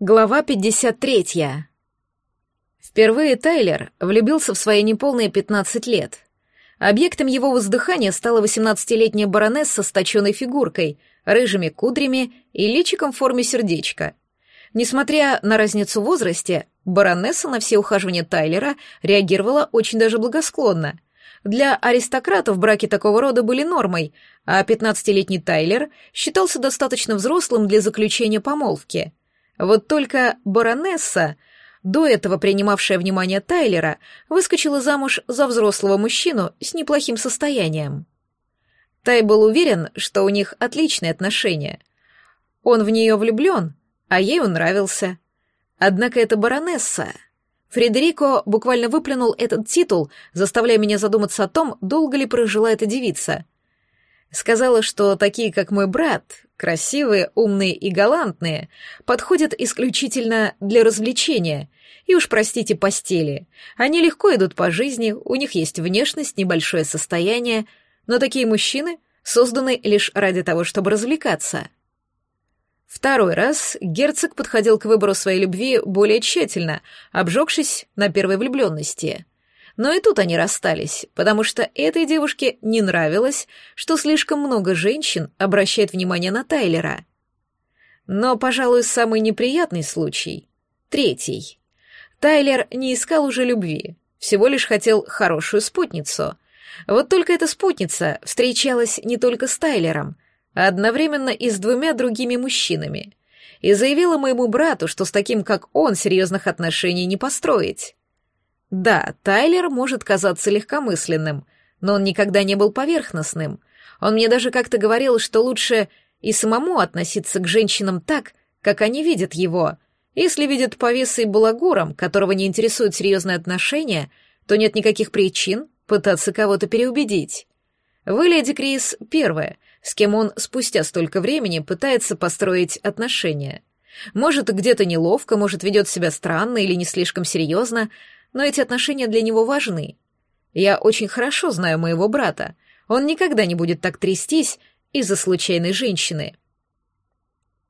Глава 53. Впервые Тайлер влюбился в свои неполные 15 лет. Объектом его воздыхания стала 18-летняя баронесса с точенной фигуркой, рыжими кудрями и личиком в форме сердечка. Несмотря на разницу в возрасте, баронесса на все ухаживания Тайлера реагировала очень даже благосклонно. Для аристократов браки такого рода были нормой, а 15-летний Тайлер считался достаточно взрослым для заключения помолвки — вот только баронесса, до этого принимавшая внимание Тайлера, выскочила замуж за взрослого мужчину с неплохим состоянием. Тай был уверен, что у них отличные отношения. Он в нее влюблен, а ей он нравился. Однако это баронесса. Фредерико буквально выплюнул этот титул, заставляя меня задуматься о том, долго ли прожила эта девица. Сказала, что такие, как мой брат, красивые, умные и галантные, подходят исключительно для развлечения. И уж простите постели. Они легко идут по жизни, у них есть внешность, небольшое состояние, но такие мужчины созданы лишь ради того, чтобы развлекаться. Второй раз герцог подходил к выбору своей любви более тщательно, обжегшись на первой влюбленности — но и тут они расстались, потому что этой девушке не нравилось, что слишком много женщин обращает внимание на Тайлера. Но, пожалуй, самый неприятный случай — третий. Тайлер не искал уже любви, всего лишь хотел хорошую спутницу. Вот только эта спутница встречалась не только с Тайлером, а одновременно и с двумя другими мужчинами, и заявила моему брату, что с таким, как он, серьезных отношений не построить. Да, Тайлер может казаться легкомысленным, но он никогда не был поверхностным. Он мне даже как-то говорил, что лучше и самому относиться к женщинам так, как они видят его. Если видят повеса и балагуром, которого не интересуют серьезные отношения, то нет никаких причин пытаться кого-то переубедить. Вы, леди Крис, первая, с кем он спустя столько времени пытается построить отношения. Может, где-то неловко, может, ведет себя странно или не слишком серьезно, но эти отношения для него важны. Я очень хорошо знаю моего брата. Он никогда не будет так трястись из-за случайной женщины.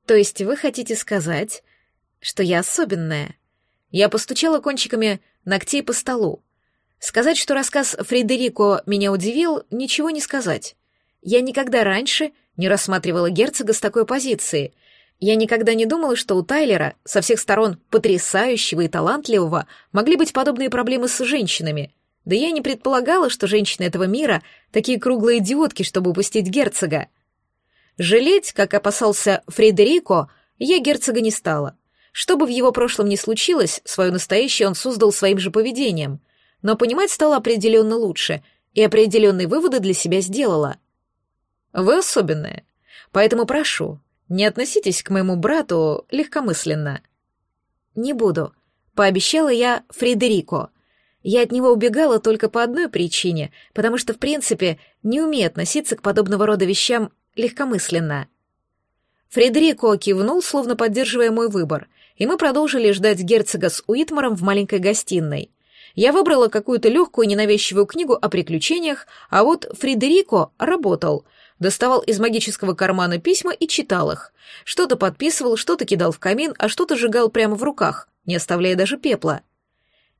То есть вы хотите сказать, что я особенная? Я постучала кончиками ногтей по столу. Сказать, что рассказ Фредерико меня удивил, ничего не сказать. Я никогда раньше не рассматривала герцога с такой позиции — я никогда не думала, что у Тайлера, со всех сторон потрясающего и талантливого, могли быть подобные проблемы с женщинами. Да я не предполагала, что женщины этого мира такие круглые идиотки, чтобы упустить герцога. Жалеть, как опасался Фредерико, я герцога не стала. Что бы в его прошлом ни случилось, свое настоящее он создал своим же поведением. Но понимать стало определенно лучше, и определенные выводы для себя сделала. Вы особенная, поэтому прошу, не относитесь к моему брату легкомысленно. Не буду, пообещала я Фредерико. Я от него убегала только по одной причине, потому что, в принципе, не умею относиться к подобного рода вещам легкомысленно. Фредерико кивнул, словно поддерживая мой выбор, и мы продолжили ждать герцога с Уитмаром в маленькой гостиной. Я выбрала какую-то легкую ненавязчивую книгу о приключениях, а вот Фредерико работал — доставал из магического кармана письма и читал их. Что-то подписывал, что-то кидал в камин, а что-то сжигал прямо в руках, не оставляя даже пепла.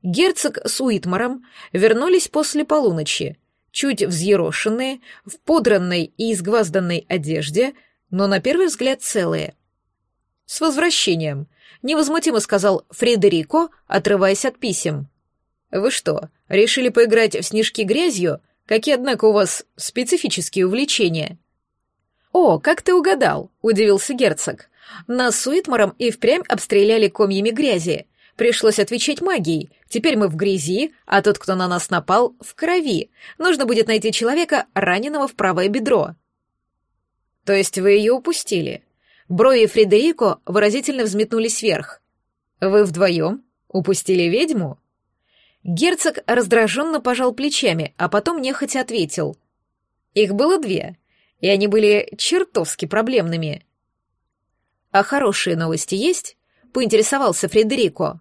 Герцог с Уитмаром вернулись после полуночи, чуть взъерошенные, в подранной и изгвазданной одежде, но на первый взгляд целые. «С возвращением», — невозмутимо сказал Фредерико, отрываясь от писем. «Вы что, решили поиграть в снежки грязью Какие, однако, у вас специфические увлечения?» «О, как ты угадал!» — удивился герцог. «Нас с Уитмаром и впрямь обстреляли комьями грязи. Пришлось отвечать магией. Теперь мы в грязи, а тот, кто на нас напал, в крови. Нужно будет найти человека, раненого в правое бедро». «То есть вы ее упустили?» Брови Фредерико выразительно взметнулись вверх. «Вы вдвоем? Упустили ведьму?» Герцог раздраженно пожал плечами, а потом нехотя ответил. Их было две, и они были чертовски проблемными. «А хорошие новости есть?» — поинтересовался Фредерико.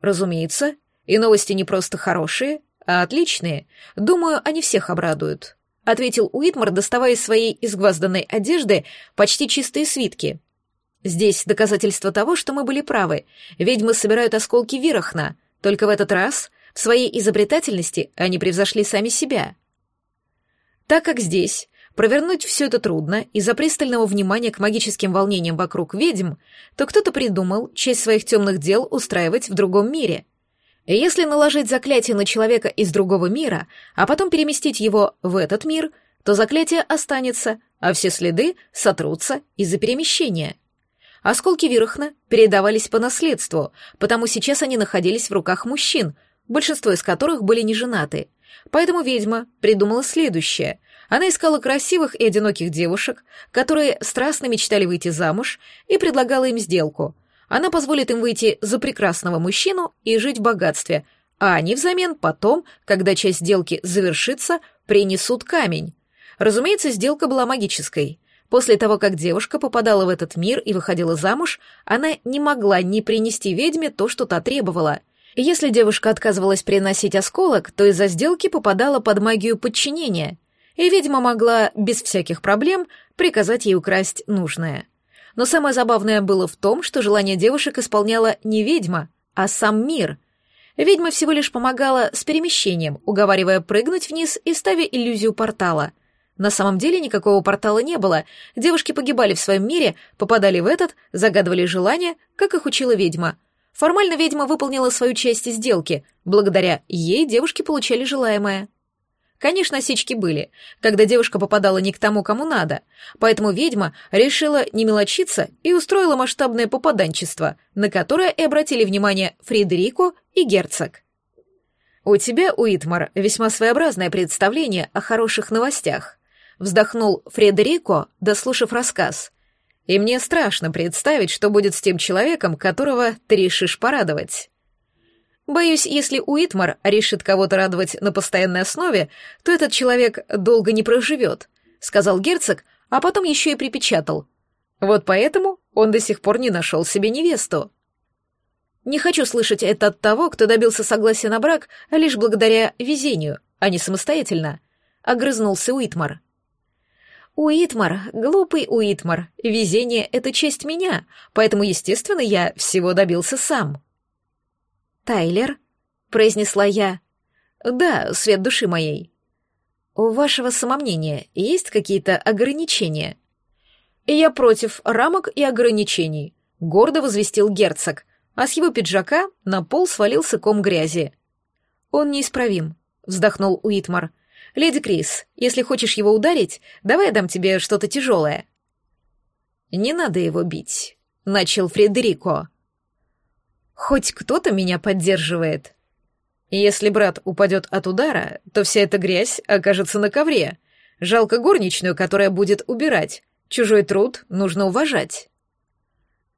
«Разумеется, и новости не просто хорошие, а отличные. Думаю, они всех обрадуют», — ответил Уитмар, доставая из своей изгвазданной одежды почти чистые свитки. Здесь доказательство того, что мы были правы. Ведьмы собирают осколки Вирахна, только в этот раз в своей изобретательности они превзошли сами себя. Так как здесь провернуть все это трудно из-за пристального внимания к магическим волнениям вокруг ведьм, то кто-то придумал часть своих темных дел устраивать в другом мире. И если наложить заклятие на человека из другого мира, а потом переместить его в этот мир, то заклятие останется, а все следы сотрутся из-за перемещения. Осколки Вирахна передавались по наследству, потому сейчас они находились в руках мужчин, большинство из которых были не женаты. Поэтому ведьма придумала следующее. Она искала красивых и одиноких девушек, которые страстно мечтали выйти замуж, и предлагала им сделку. Она позволит им выйти за прекрасного мужчину и жить в богатстве, а они взамен потом, когда часть сделки завершится, принесут камень. Разумеется, сделка была магической. После того, как девушка попадала в этот мир и выходила замуж, она не могла не принести ведьме то, что та требовала. Если девушка отказывалась приносить осколок, то из-за сделки попадала под магию подчинения — и ведьма могла без всяких проблем приказать ей украсть нужное. Но самое забавное было в том, что желание девушек исполняла не ведьма, а сам мир. Ведьма всего лишь помогала с перемещением, уговаривая прыгнуть вниз и ставя иллюзию портала. На самом деле никакого портала не было, девушки погибали в своем мире, попадали в этот, загадывали желания, как их учила ведьма. Формально ведьма выполнила свою часть сделки, благодаря ей девушки получали желаемое. Конечно, осечки были, когда девушка попадала не к тому, кому надо, поэтому ведьма решила не мелочиться и устроила масштабное попаданчество, на которое и обратили внимание Фредерико и герцог. «У тебя, Уитмар, весьма своеобразное представление о хороших новостях», вздохнул Фредерико, дослушав рассказ. «И мне страшно представить, что будет с тем человеком, которого ты решишь порадовать». Боюсь, если Уитмар решит кого-то радовать на постоянной основе, то этот человек долго не проживет, сказал герцог, а потом еще и припечатал. Вот поэтому он до сих пор не нашел себе невесту. Не хочу слышать это от того, кто добился согласия на брак лишь благодаря везению, а не самостоятельно, огрызнулся Уитмар. Уитмар, глупый Уитмар, везение — это честь меня, поэтому, естественно, я всего добился сам. «Тайлер?» — произнесла я. «Да, свет души моей». «У вашего самомнения есть какие-то ограничения?» «Я против рамок и ограничений», — гордо возвестил герцог, а с его пиджака на пол свалился ком грязи. «Он неисправим», — вздохнул Уитмар. «Леди Крис, если хочешь его ударить, давай я дам тебе что-то тяжелое». «Не надо его бить», — начал Фредерико. Хоть кто-то меня поддерживает. Если брат упадет от удара, то вся эта грязь окажется на ковре. Жалко горничную, которая будет убирать. Чужой труд нужно уважать.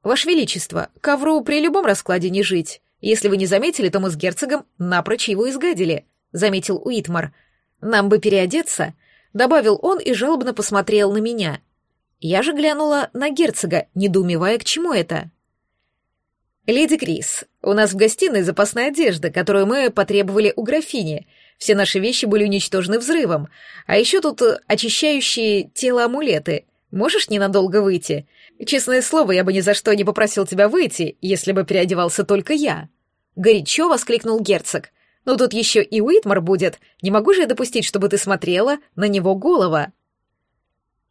Ваше Величество, ковру при любом раскладе не жить. Если вы не заметили, то мы с герцогом напрочь его изгадили, — заметил Уитмар. Нам бы переодеться, — добавил он и жалобно посмотрел на меня. Я же глянула на герцога, недоумевая, к чему это. «Леди Крис, у нас в гостиной запасная одежда, которую мы потребовали у графини. Все наши вещи были уничтожены взрывом. А еще тут очищающие тело амулеты. Можешь ненадолго выйти? Честное слово, я бы ни за что не попросил тебя выйти, если бы переодевался только я». Горячо воскликнул герцог. «Ну тут еще и Уитмар будет. Не могу же я допустить, чтобы ты смотрела на него голова».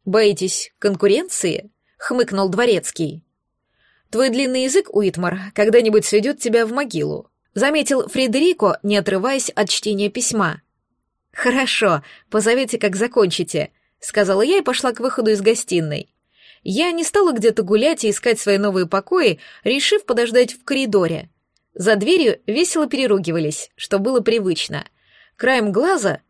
«Боитесь конкуренции?» — хмыкнул дворецкий. Твой длинный язык, Уитмар, когда-нибудь сведет тебя в могилу», — заметил Фредерико, не отрываясь от чтения письма. «Хорошо, позовите, как закончите», — сказала я и пошла к выходу из гостиной. Я не стала где-то гулять и искать свои новые покои, решив подождать в коридоре. За дверью весело переругивались, что было привычно. Краем глаза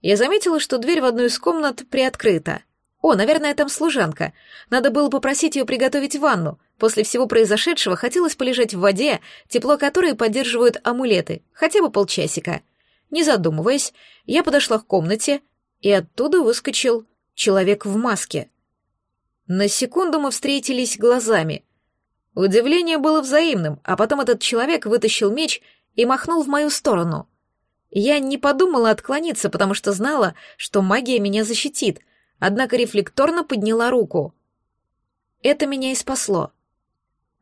я заметила, что дверь в одну из комнат приоткрыта. О, наверное, там служанка. Надо было попросить ее приготовить ванну, После всего произошедшего хотелось полежать в воде, тепло которой поддерживают амулеты, хотя бы полчасика. Не задумываясь, я подошла к комнате, и оттуда выскочил человек в маске. На секунду мы встретились глазами. Удивление было взаимным, а потом этот человек вытащил меч и махнул в мою сторону. Я не подумала отклониться, потому что знала, что магия меня защитит, однако рефлекторно подняла руку. Это меня и спасло.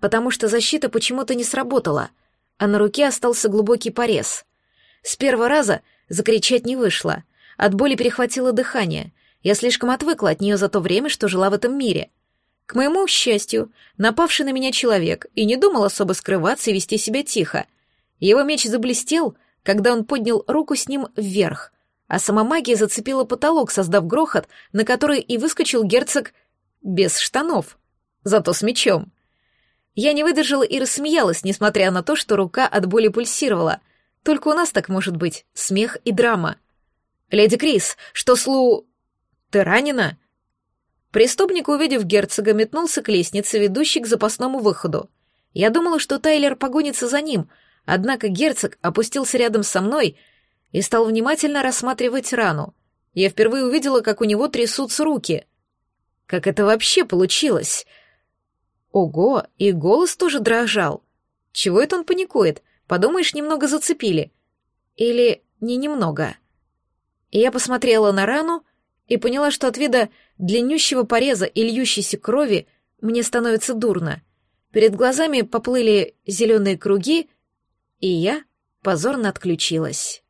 потому что защита почему-то не сработала, а на руке остался глубокий порез. С первого раза закричать не вышло. От боли перехватило дыхание. Я слишком отвыкла от нее за то время, что жила в этом мире. К моему счастью, напавший на меня человек и не думал особо скрываться и вести себя тихо. Его меч заблестел, когда он поднял руку с ним вверх, а сама магия зацепила потолок, создав грохот, на который и выскочил герцог без штанов, зато с мечом. Я не выдержала и рассмеялась, несмотря на то, что рука от боли пульсировала. Только у нас так может быть, смех и драма. «Леди Крис, что слу...» «Ты ранена?» Преступник, увидев герцога, метнулся к лестнице, ведущей к запасному выходу. Я думала, что Тайлер погонится за ним, однако герцог опустился рядом со мной и стал внимательно рассматривать рану. Я впервые увидела, как у него трясутся руки. Как это вообще получилось? Ого, и голос тоже дрожал. Чего это он паникует? Подумаешь, немного зацепили. Или не немного. Я посмотрела на рану и поняла, что от вида длиннющего пореза и льющейся крови мне становится дурно. Перед глазами поплыли зеленые круги, и я позорно отключилась.